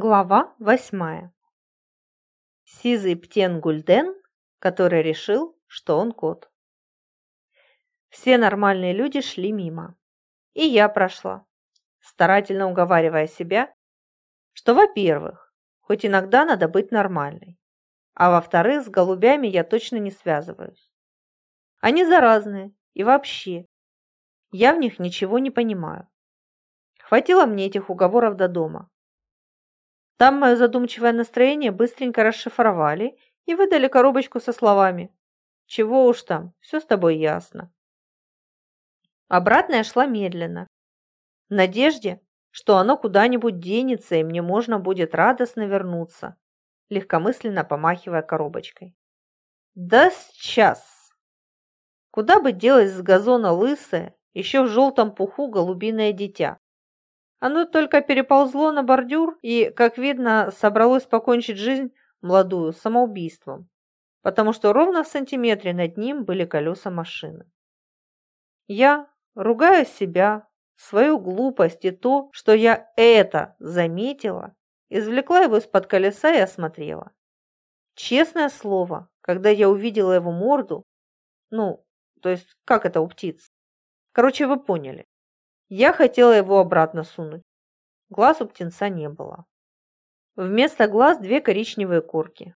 Глава восьмая. Сизый птен Гульден, который решил, что он кот. Все нормальные люди шли мимо. И я прошла, старательно уговаривая себя, что, во-первых, хоть иногда надо быть нормальной, а во-вторых, с голубями я точно не связываюсь. Они заразные и вообще, я в них ничего не понимаю. Хватило мне этих уговоров до дома там мое задумчивое настроение быстренько расшифровали и выдали коробочку со словами «Чего уж там, все с тобой ясно». Обратно я шла медленно, в надежде, что оно куда-нибудь денется и мне можно будет радостно вернуться, легкомысленно помахивая коробочкой. Да сейчас! Куда бы делось с газона лысое, еще в желтом пуху голубиное дитя? Оно только переползло на бордюр и, как видно, собралось покончить жизнь молодую самоубийством, потому что ровно в сантиметре над ним были колеса машины. Я, ругая себя, свою глупость и то, что я это заметила, извлекла его из-под колеса и осмотрела. Честное слово, когда я увидела его морду, ну, то есть как это у птиц? Короче, вы поняли. Я хотела его обратно сунуть. Глаз у птенца не было. Вместо глаз две коричневые корки.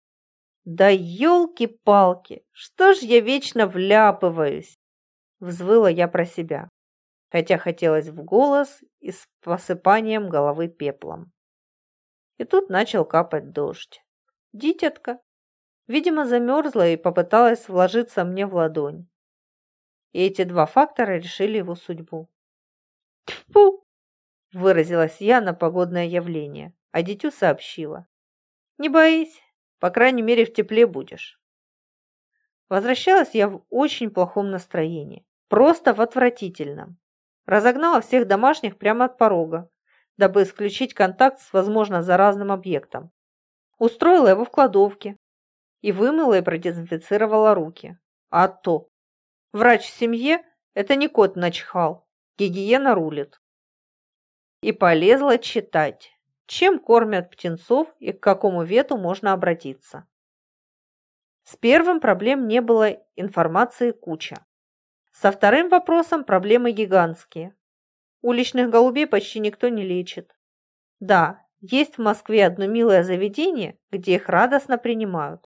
Да елки-палки, что ж я вечно вляпываюсь? Взвыла я про себя, хотя хотелось в голос и с посыпанием головы пеплом. И тут начал капать дождь. Дитятка, видимо, замерзла и попыталась вложиться мне в ладонь. И эти два фактора решили его судьбу. Тьфу! Выразилась я на погодное явление, а дитю сообщила. Не боись, по крайней мере в тепле будешь. Возвращалась я в очень плохом настроении, просто в отвратительном. Разогнала всех домашних прямо от порога, дабы исключить контакт с, возможно, заразным объектом. Устроила его в кладовке и вымыла и продезинфицировала руки. А то! Врач в семье – это не кот начихал, Гигиена рулит. И полезла читать, чем кормят птенцов и к какому вету можно обратиться. С первым проблем не было, информации куча. Со вторым вопросом проблемы гигантские. Уличных голубей почти никто не лечит. Да, есть в Москве одно милое заведение, где их радостно принимают.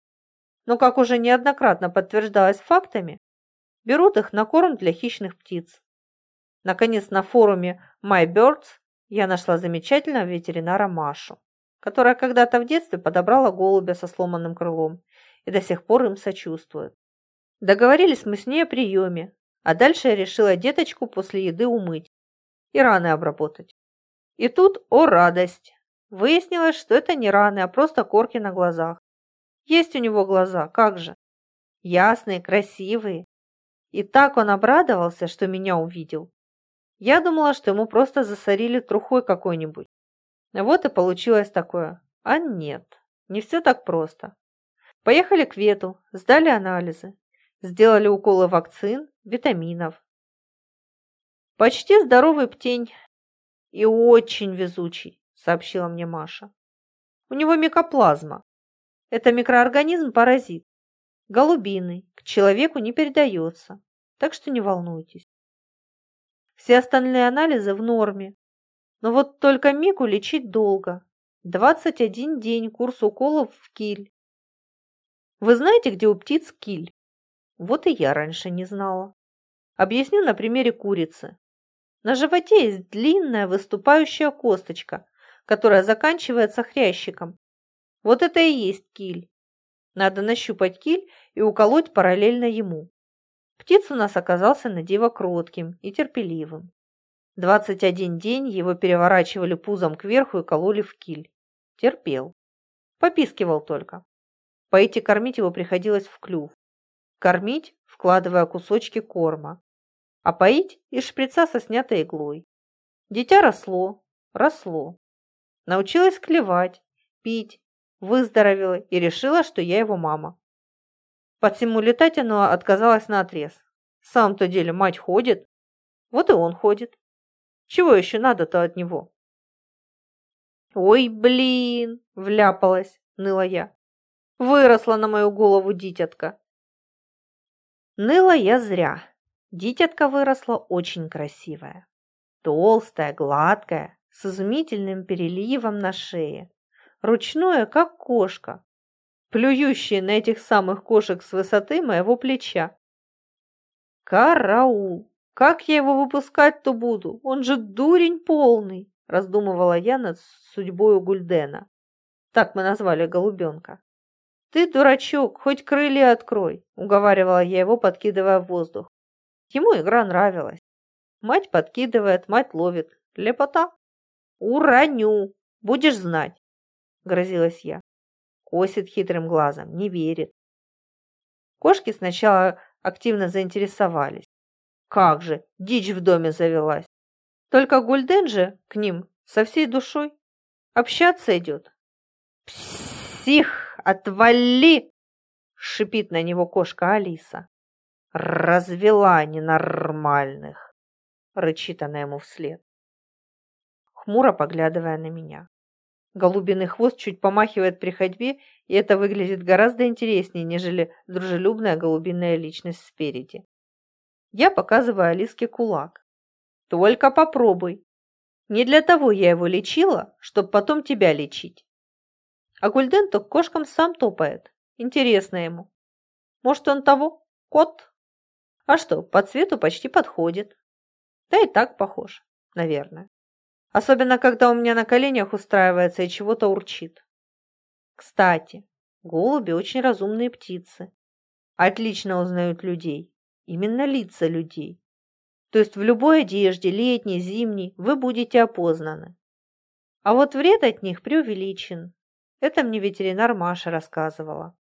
Но, как уже неоднократно подтверждалось фактами, берут их на корм для хищных птиц. Наконец, на форуме MyBirds я нашла замечательного ветеринара Машу, которая когда-то в детстве подобрала голубя со сломанным крылом и до сих пор им сочувствует. Договорились мы с ней о приеме, а дальше я решила деточку после еды умыть и раны обработать. И тут, о радость! Выяснилось, что это не раны, а просто корки на глазах. Есть у него глаза, как же. Ясные, красивые. И так он обрадовался, что меня увидел, я думала, что ему просто засорили трухой какой-нибудь. Вот и получилось такое. А нет, не все так просто. Поехали к вету, сдали анализы, сделали уколы вакцин, витаминов. Почти здоровый птень и очень везучий, сообщила мне Маша. У него микоплазма. Это микроорганизм-паразит. Голубиный, к человеку не передается, так что не волнуйтесь. Все остальные анализы в норме. Но вот только Мику лечить долго. 21 день курс уколов в киль. Вы знаете, где у птиц киль? Вот и я раньше не знала. Объясню на примере курицы. На животе есть длинная выступающая косточка, которая заканчивается хрящиком. Вот это и есть киль. Надо нащупать киль и уколоть параллельно ему. Птиц у нас оказался на диво кротким и терпеливым. Двадцать один день его переворачивали пузом кверху и кололи в киль. Терпел. Попискивал только. Поить и кормить его приходилось в клюв. Кормить, вкладывая кусочки корма. А поить из шприца со снятой иглой. Дитя росло, росло. Научилась клевать, пить, выздоровела и решила, что я его мама. Под всему летать оно отказалось наотрез. В самом-то деле мать ходит. Вот и он ходит. Чего еще надо-то от него? «Ой, блин!» – вляпалась, ныла я. «Выросла на мою голову дитятка!» Ныла я зря. Дитятка выросла очень красивая. Толстая, гладкая, с изумительным переливом на шее. Ручное, как кошка, плюющая на этих самых кошек с высоты моего плеча. Караул! Как я его выпускать-то буду? Он же дурень полный, раздумывала я над судьбой Гульдена. Так мы назвали голубенка. «Ты, дурачок, хоть крылья открой!» – уговаривала я его, подкидывая в воздух. Ему игра нравилась. Мать подкидывает, мать ловит. Лепота. «Уроню! Будешь знать!» – грозилась я. Косит хитрым глазом, не верит. Кошки сначала активно заинтересовались. Как же, дичь в доме завелась. Только Гульден же к ним со всей душой общаться идет. «Псих, отвали!» — шипит на него кошка Алиса. «Развела ненормальных!» — рычит она ему вслед, хмуро поглядывая на меня. Голубиный хвост чуть помахивает при ходьбе, и это выглядит гораздо интереснее, нежели дружелюбная голубиная личность спереди. Я показываю Алиске кулак. Только попробуй. Не для того я его лечила, чтобы потом тебя лечить. А Гульден то к кошкам сам топает. Интересно ему. Может, он того? Кот? А что, по цвету почти подходит. Да и так похож, наверное. Особенно, когда у меня на коленях устраивается и чего-то урчит. Кстати, голуби очень разумные птицы. Отлично узнают людей. Именно лица людей. То есть в любой одежде, летней, зимней, вы будете опознаны. А вот вред от них преувеличен. Это мне ветеринар Маша рассказывала.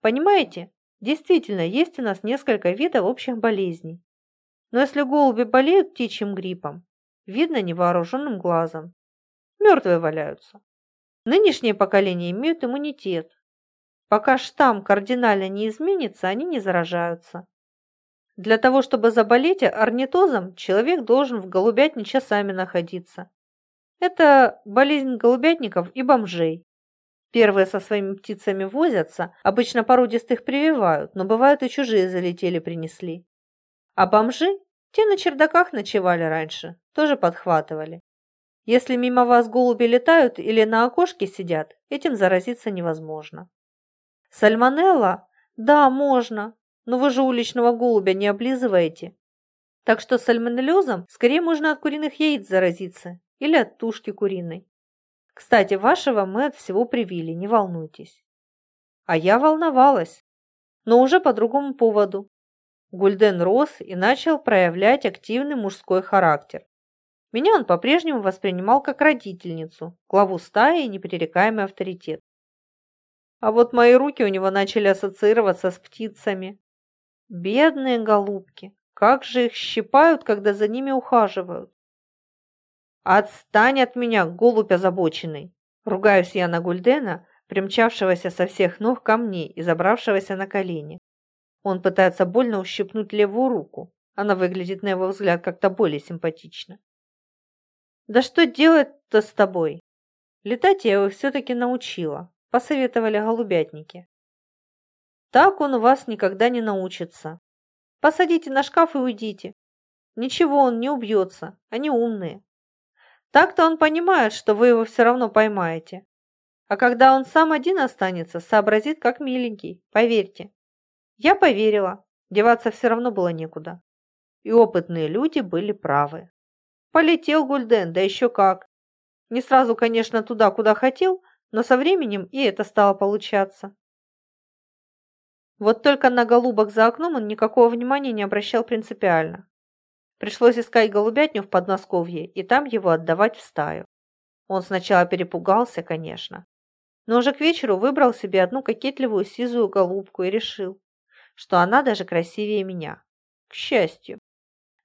Понимаете, действительно, есть у нас несколько видов общих болезней. Но если голуби болеют птичьим гриппом, видно невооруженным глазом. Мертвые валяются. Нынешнее поколение имеют иммунитет. Пока штамм кардинально не изменится, они не заражаются. Для того, чтобы заболеть орнитозом, человек должен в голубятне часами находиться. Это болезнь голубятников и бомжей. Первые со своими птицами возятся, обычно породистых прививают, но бывают и чужие залетели принесли. А бомжи те на чердаках ночевали раньше, тоже подхватывали. Если мимо вас голуби летают или на окошке сидят, этим заразиться невозможно. Сальмонелла? Да, можно, но вы же уличного голубя не облизываете. Так что сальмонеллезом скорее можно от куриных яиц заразиться или от тушки куриной. Кстати, вашего мы от всего привили, не волнуйтесь. А я волновалась, но уже по другому поводу. Гульден рос и начал проявлять активный мужской характер. Меня он по-прежнему воспринимал как родительницу, главу стаи и непререкаемый авторитет. А вот мои руки у него начали ассоциироваться с птицами. Бедные голубки, как же их щипают, когда за ними ухаживают. «Отстань от меня, голубь озабоченный!» Ругаюсь я на Гульдена, примчавшегося со всех ног ко мне и забравшегося на колени. Он пытается больно ущипнуть левую руку. Она выглядит, на его взгляд, как-то более симпатично. «Да что делать-то с тобой?» Летать я его все-таки научила, посоветовали голубятники. Так он у вас никогда не научится. Посадите на шкаф и уйдите. Ничего, он не убьется, они умные. Так-то он понимает, что вы его все равно поймаете. А когда он сам один останется, сообразит, как миленький, поверьте. Я поверила, деваться все равно было некуда. И опытные люди были правы. Полетел Гульден, да еще как. Не сразу, конечно, туда, куда хотел, но со временем и это стало получаться. Вот только на голубок за окном он никакого внимания не обращал принципиально. Пришлось искать голубятню в Подмосковье и там его отдавать в стаю. Он сначала перепугался, конечно, но уже к вечеру выбрал себе одну кокетливую сизую голубку и решил, что она даже красивее меня. К счастью.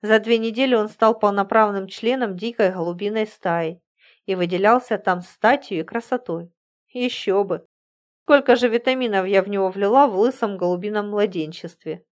За две недели он стал полноправным членом дикой голубиной стаи и выделялся там статью и красотой. Еще бы! Сколько же витаминов я в него влила в лысом голубином младенчестве.